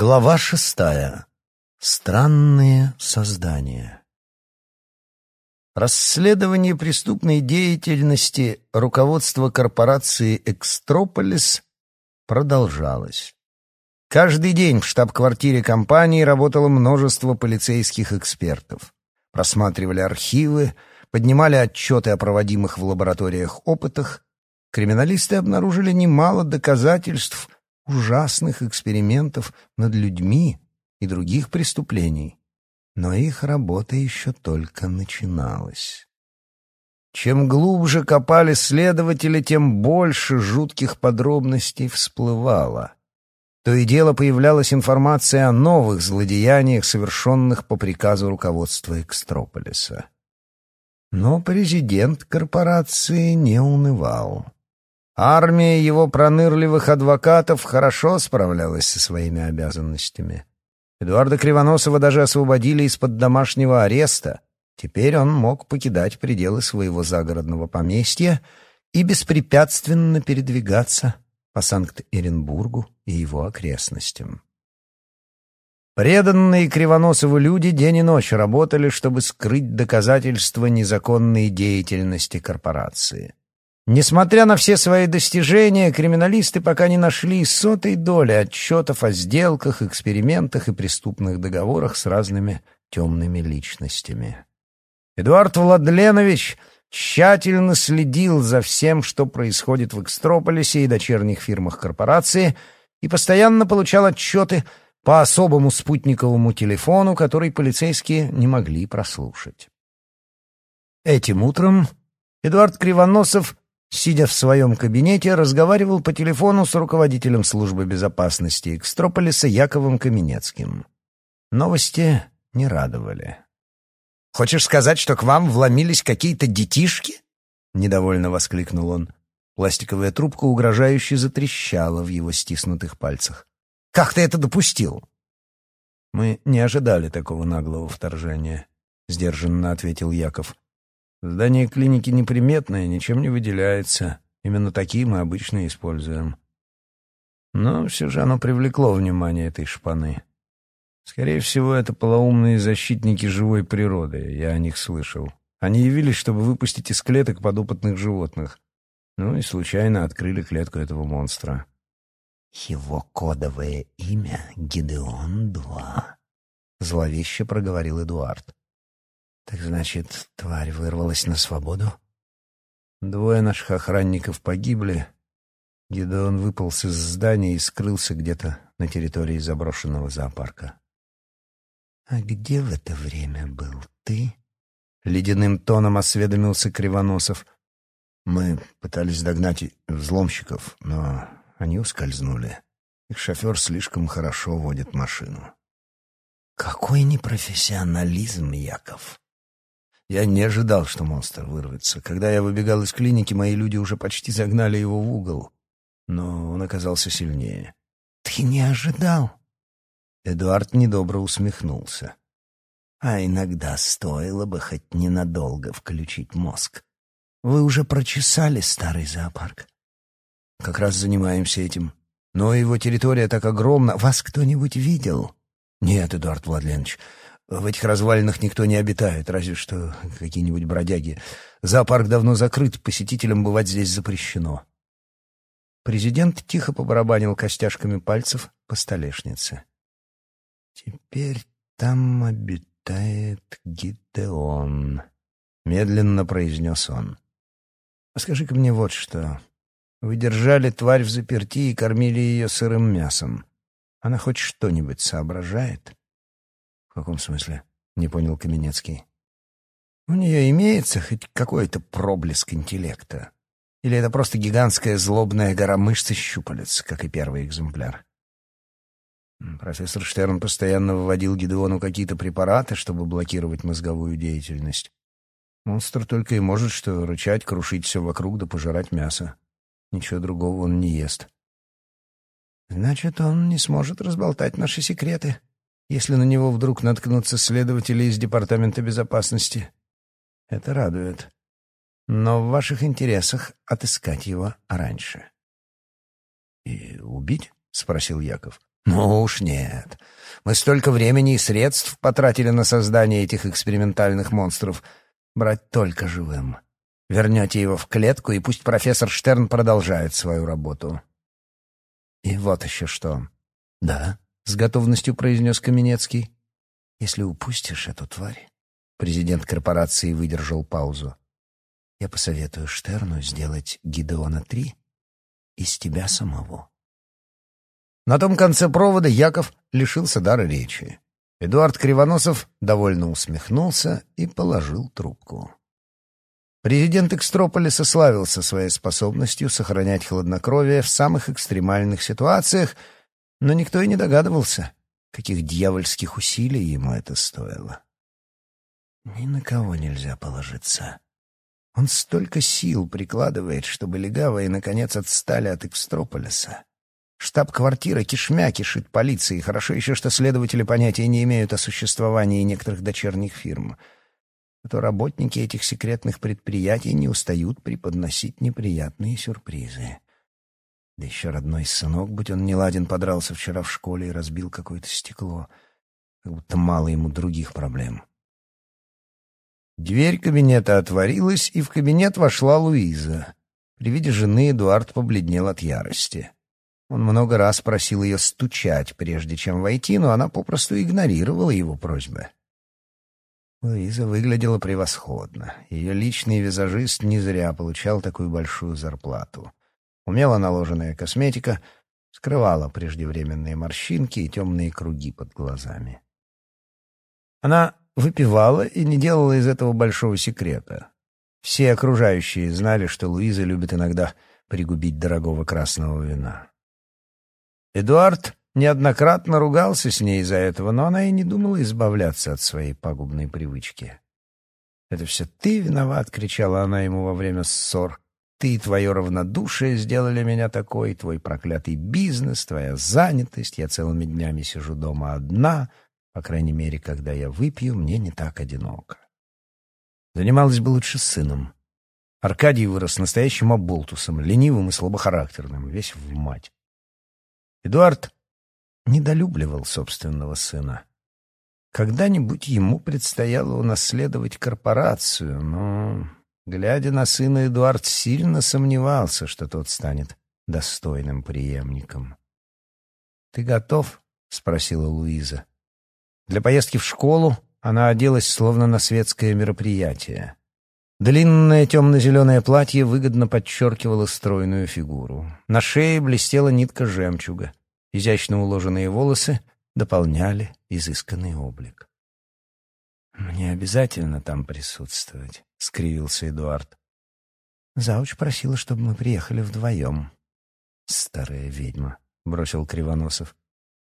Глава шестая. Странные создания. Расследование преступной деятельности руководства корпорации «Экстрополис» продолжалось. Каждый день в штаб-квартире компании работало множество полицейских экспертов. Просматривали архивы, поднимали отчеты о проводимых в лабораториях опытах. Криминалисты обнаружили немало доказательств – ужасных экспериментов над людьми и других преступлений. Но их работа еще только начиналась. Чем глубже копали следователи, тем больше жутких подробностей всплывало. То и дело появлялась информация о новых злодеяниях, совершенных по приказу руководства Экстрополиса. Но президент корпорации не унывал. Армия его пронырливых адвокатов хорошо справлялась со своими обязанностями. Эдуарда Кривоносова даже освободили из-под домашнего ареста. Теперь он мог покидать пределы своего загородного поместья и беспрепятственно передвигаться по Санкт-Эренбургу и его окрестностям. Преданные Кривоносову люди день и ночь работали, чтобы скрыть доказательства незаконной деятельности корпорации. Несмотря на все свои достижения, криминалисты пока не нашли сотой доли отчетов о сделках, экспериментах и преступных договорах с разными темными личностями. Эдуард Владленович тщательно следил за всем, что происходит в Экстрополисе и дочерних фирмах корпорации, и постоянно получал отчеты по особому спутниковому телефону, который полицейские не могли прослушать. Этим утром Эдуард Кривоносов сидя в своем кабинете, разговаривал по телефону с руководителем службы безопасности Экстрополиса Яковом Каменецким. Новости не радовали. «Хочешь сказать, что к вам вломились какие-то детишки?» — недовольно воскликнул он. Пластиковая трубка угрожающе затрещала в его стиснутых пальцах. «Как ты это допустил?» «Мы не ожидали такого наглого вторжения», — сдержанно ответил Яков. Здание клиники неприметное, ничем не выделяется. Именно такие мы обычно используем. Но все же оно привлекло внимание этой шпаны. Скорее всего, это полоумные защитники живой природы, я о них слышал. Они явились, чтобы выпустить из клеток подопытных животных. Ну и случайно открыли клетку этого монстра. «Его кодовое имя — Гидеон-2», — зловеще проговорил Эдуард. Так значит, тварь вырвалась на свободу? Двое наших охранников погибли. Гидеон выполз из здания и скрылся где-то на территории заброшенного зоопарка. «А где в это время был ты?» Ледяным тоном осведомился Кривоносов. Мы пытались догнать взломщиков, но они ускользнули. Их шофер слишком хорошо водит машину. «Какой непрофессионализм, Яков!» Я не ожидал, что монстр вырвется. Когда я выбегал из клиники, мои люди уже почти загнали его в угол. Но он оказался сильнее. «Ты не ожидал?» Эдуард недобро усмехнулся. «А иногда стоило бы хоть ненадолго включить мозг. Вы уже прочесали старый зоопарк?» «Как раз занимаемся этим. Но его территория так огромна. Вас кто-нибудь видел?» «Нет, Эдуард Владленович. В этих развалинах никто не обитает, разве что какие-нибудь бродяги. Зоопарк давно закрыт, посетителям бывать здесь запрещено. Президент тихо побарабанил костяшками пальцев по столешнице. «Теперь там обитает Гидеон», — медленно произнес он. «А скажи-ка мне вот что. Вы держали тварь в заперти и кормили ее сырым мясом. Она хоть что-нибудь соображает?» Каком смысле?» — не понял Каменецкий. «У нее имеется хоть какой-то проблеск интеллекта? Или это просто гигантская злобная гора мышц и щупалец, как и первый экземпляр?» Профессор Штерн постоянно вводил Гидеону какие-то препараты, чтобы блокировать мозговую деятельность. Монстр только и может что рычать, крушить все вокруг да пожирать мясо. Ничего другого он не ест. «Значит, он не сможет разболтать наши секреты», если на него вдруг наткнутся следователи из Департамента безопасности. Это радует. Но в ваших интересах отыскать его раньше. — И убить? — спросил Яков. Ну уж нет. Мы столько времени и средств потратили на создание этих экспериментальных монстров. Брать только живым. Вернете его в клетку, и пусть профессор Штерн продолжает свою работу. И вот еще что. Да, с готовностью произнес Каменецкий. Если упустишь эту тварь, президент корпорации выдержал паузу. Я посоветую Штерну сделать Гидеона-3 из тебя самого. На том конце провода Яков лишился дара речи. Эдуард Кривоносов довольно усмехнулся и положил трубку. Президент Экстрополиса славился своей способностью сохранять хладнокровие в самых экстремальных ситуациях, но никто и не догадывался, каких дьявольских усилий ему это стоило. Ни на кого нельзя положиться. Он столько сил прикладывает, чтобы легавые наконец отстали от Экстрополиса. Штаб-квартира кишмя кишит полицией. Хорошо еще, что следователи понятия не имеют о существовании некоторых дочерних фирм — а то работники этих секретных предприятий не устают преподносить неприятные сюрпризы. Да еще родной сынок, будь он неладен, подрался вчера в школе и разбил какое-то стекло. Как будто мало ему других проблем. Дверь кабинета отворилась, и в кабинет вошла Луиза. При виде жены Эдуард побледнел от ярости. Он много раз просил ее стучать, прежде чем войти, но она попросту игнорировала его просьбы. Луиза выглядела превосходно. Ее личный визажист не зря получал такую большую зарплату. Умело наложенная косметика скрывала преждевременные морщинки и темные круги под глазами. Она выпивала и не делала из этого большого секрета. Все окружающие знали, что Луиза любит иногда пригубить дорогого красного вина. Эдуард неоднократно ругался с ней из-за этого, но она и не думала избавляться от своей пагубной привычки. «Это все ты виноват!» — кричала она ему во время ссор. «Ты и твое равнодушие сделали меня такой, твой проклятый бизнес, твоя занятость. Я целыми днями сижу дома одна. По крайней мере, когда я выпью, мне не так одиноко». Занималась бы лучше с сыном. Аркадий вырос настоящим оболтусом, ленивым и слабохарактерным, весь в мать. Эдуард недолюбливал собственного сына. Когда-нибудь ему предстояло унаследовать корпорацию, но, глядя на сына, Эдуард сильно сомневался, что тот станет достойным преемником. «Ты готов?» — спросила Луиза. Для поездки в школу она оделась словно на светское мероприятие. Длинное темно-зеленое платье выгодно подчеркивало стройную фигуру. На шее блестела нитка жемчуга. Изящно уложенные волосы дополняли изысканный облик. «Мне обязательно там присутствовать», — скривился Эдуард. Зауч просила, чтобы мы приехали вдвоем. «Старая ведьма», — бросил Кривоносов.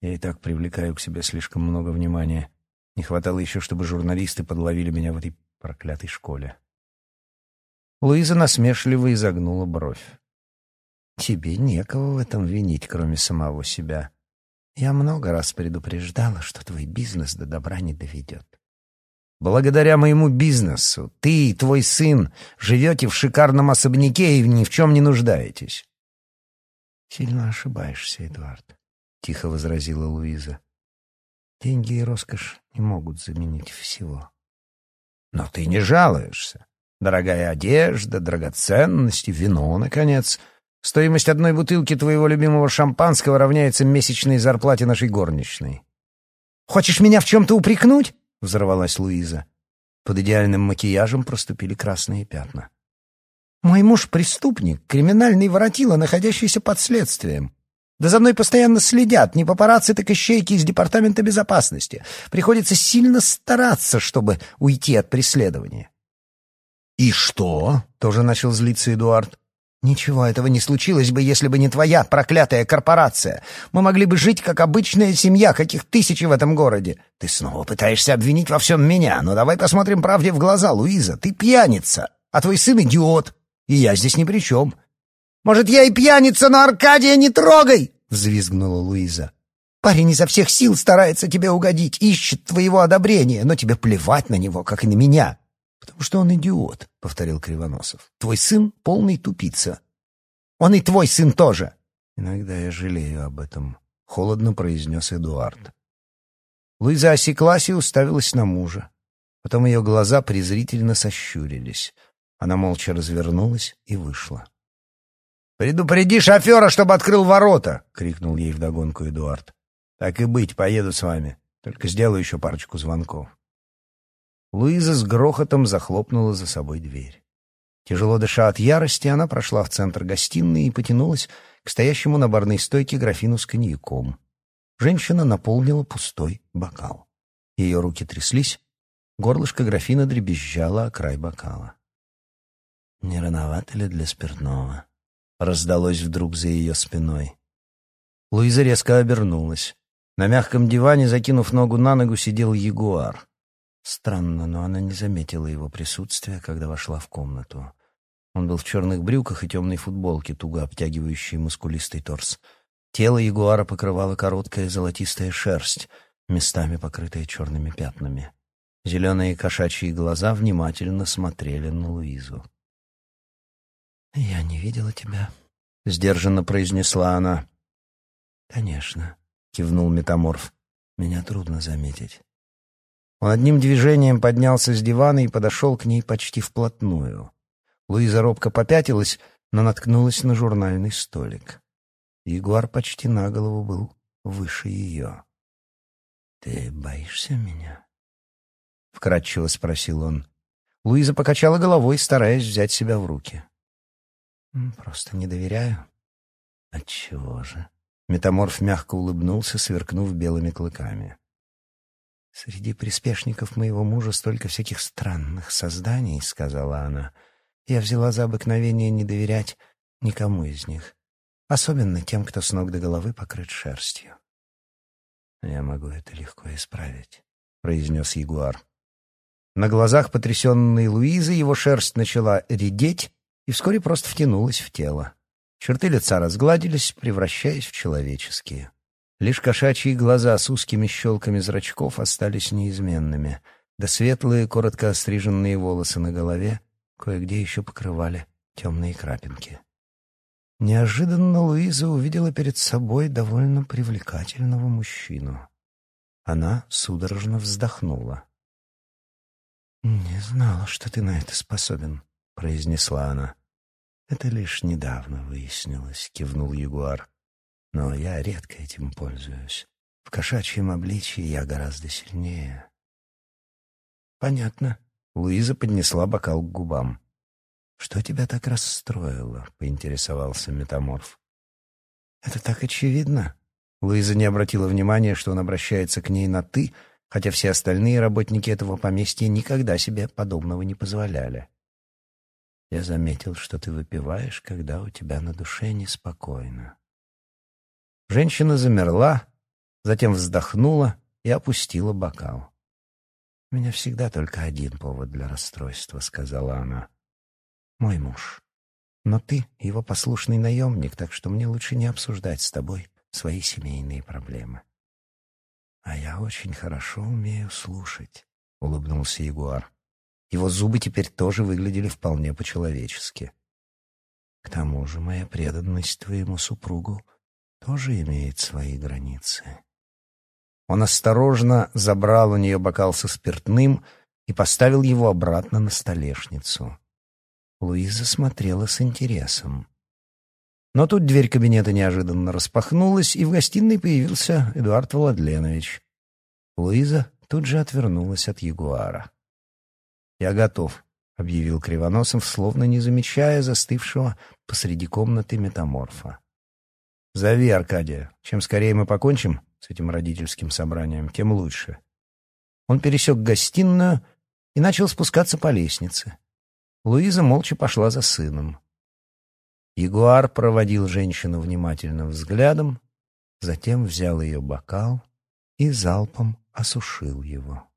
«Я и так привлекаю к себе слишком много внимания. Не хватало еще, чтобы журналисты подловили меня в этой проклятой школе». Луиза насмешливо изогнула бровь. Тебе некого в этом винить, кроме самого себя. Я много раз предупреждала, что твой бизнес до добра не доведет. Благодаря моему бизнесу ты и твой сын живете в шикарном особняке и ни в чем не нуждаетесь. Сильно ошибаешься, Эдуард, — тихо возразила Луиза. Деньги и роскошь не могут заменить всего. Но ты не жалуешься. Дорогая одежда, драгоценности, вино, наконец — Стоимость одной бутылки твоего любимого шампанского равняется месячной зарплате нашей горничной. «Хочешь меня в чем-то упрекнуть?» — взорвалась Луиза. Под идеальным макияжем проступили красные пятна. «Мой муж — преступник, криминальный воротило, находящийся под следствием. Да за мной постоянно следят, не папарацци, так ищейки из Департамента безопасности. Приходится сильно стараться, чтобы уйти от преследования». «И что?» — тоже начал злиться Эдуард. Ничего этого не случилось бы, если бы не твоя проклятая корпорация. Мы могли бы жить, как обычная семья, каких тысячи в этом городе. Ты снова пытаешься обвинить во всем меня, но давай посмотрим правде в глаза, Луиза. Ты пьяница, а твой сын идиот, и я здесь ни при чем. Может, я и пьяница, но Аркадия не трогай! — взвизгнула Луиза. Парень изо всех сил старается тебе угодить, ищет твоего одобрения, но тебе плевать на него, как и на меня. «Потому что он идиот», — повторил Кривоносов. «Твой сын — полный тупица. Он и твой сын тоже». «Иногда я жалею об этом», — холодно произнес Эдуард. Луиза осеклась и уставилась на мужа. Потом ее глаза презрительно сощурились. Она молча развернулась и вышла. «Предупреди шофера, чтобы открыл ворота!» — крикнул ей вдогонку Эдуард. «Так и быть, поеду с вами. Только сделаю еще парочку звонков». Луиза с грохотом захлопнула за собой дверь. Тяжело дыша от ярости, она прошла в центр гостиной и потянулась к стоящему на барной стойке графину с коньяком. Женщина наполнила пустой бокал. Ее руки тряслись, горлышко графина дребезжало о край бокала. «Не рановато ли для спиртного?» — раздалось вдруг за ее спиной. Луиза резко обернулась. На мягком диване, закинув ногу на ногу, сидел ягуар. Странно, но она не заметила его присутствия, когда вошла в комнату. Он был в черных брюках и темной футболке, туго обтягивающей мускулистый торс — Тело ягуара покрывала короткая золотистая шерсть, местами покрытая черными пятнами. Зеленые кошачьи глаза внимательно смотрели на Луизу. «Я не видела тебя», — сдержанно произнесла она. «Конечно», — кивнул метаморф. «Меня трудно заметить». Он одним движением поднялся с дивана и подошел к ней почти вплотную. Луиза робко попятилась, но наткнулась на журнальный столик. Ягуар почти на голову был выше ее. «Ты боишься меня?» — вкратчиво спросил он. Луиза покачала головой, стараясь взять себя в руки. «Просто не доверяю». «Отчего же?» Метаморф мягко улыбнулся, сверкнув белыми клыками. «Среди приспешников моего мужа столько всяких странных созданий», — сказала она. «Я взяла за обыкновение не доверять никому из них особенно тем, кто с ног до головы покрыт шерстью. «Я могу это легко исправить», — произнес Ягуар. На глазах потрясенной Луизы его шерсть начала редеть и вскоре просто втянулась в тело. Черты лица разгладились, превращаясь в человеческие. Лишь кошачьи глаза с узкими щелками зрачков остались неизменными, да светлые, коротко остриженные волосы на голове кое-где еще покрывали темные крапинки. Неожиданно Луиза увидела перед собой довольно привлекательного мужчину. Она судорожно вздохнула. «Не знала, что ты на это способен», — произнесла она. «Это лишь недавно выяснилось», — кивнул Ягуар. «Но я редко этим пользуюсь. В кошачьем обличье я гораздо сильнее». «Понятно». Луиза поднесла бокал к губам. «Что тебя так расстроило?» — поинтересовался метаморф. «Это так очевидно». Луиза не обратила внимания, что он обращается к ней на «ты», хотя все остальные работники этого поместья никогда себе подобного не позволяли. «Я заметил, что ты выпиваешь, когда у тебя на душе неспокойно». Женщина замерла, затем вздохнула и опустила бокал. «У меня всегда только один повод для расстройства», — сказала она мой муж. Но ты его послушный наемник, так что мне лучше не обсуждать с тобой свои семейные проблемы. А я очень хорошо умею слушать, — улыбнулся Ягуар. Его зубы теперь тоже выглядели вполне по-человечески. К тому же моя преданность твоему супругу тоже имеет свои границы. Он осторожно забрал у нее бокал со спиртным и поставил его обратно на столешницу. Луиза смотрела с интересом. Но тут дверь кабинета неожиданно распахнулась, и в гостиной появился Эдуард Владленович. Луиза тут же отвернулась от ягуара. «Я готов», — объявил Кривоносов, словно не замечая застывшего посреди комнаты метаморфа. «Зови Аркадия. Чем скорее мы покончим с этим родительским собранием, тем лучше». Он пересек гостиную и начал спускаться по лестнице. Луиза молча пошла за сыном. Ягуар проводил женщину внимательным взглядом, затем взял ее бокал и залпом осушил его.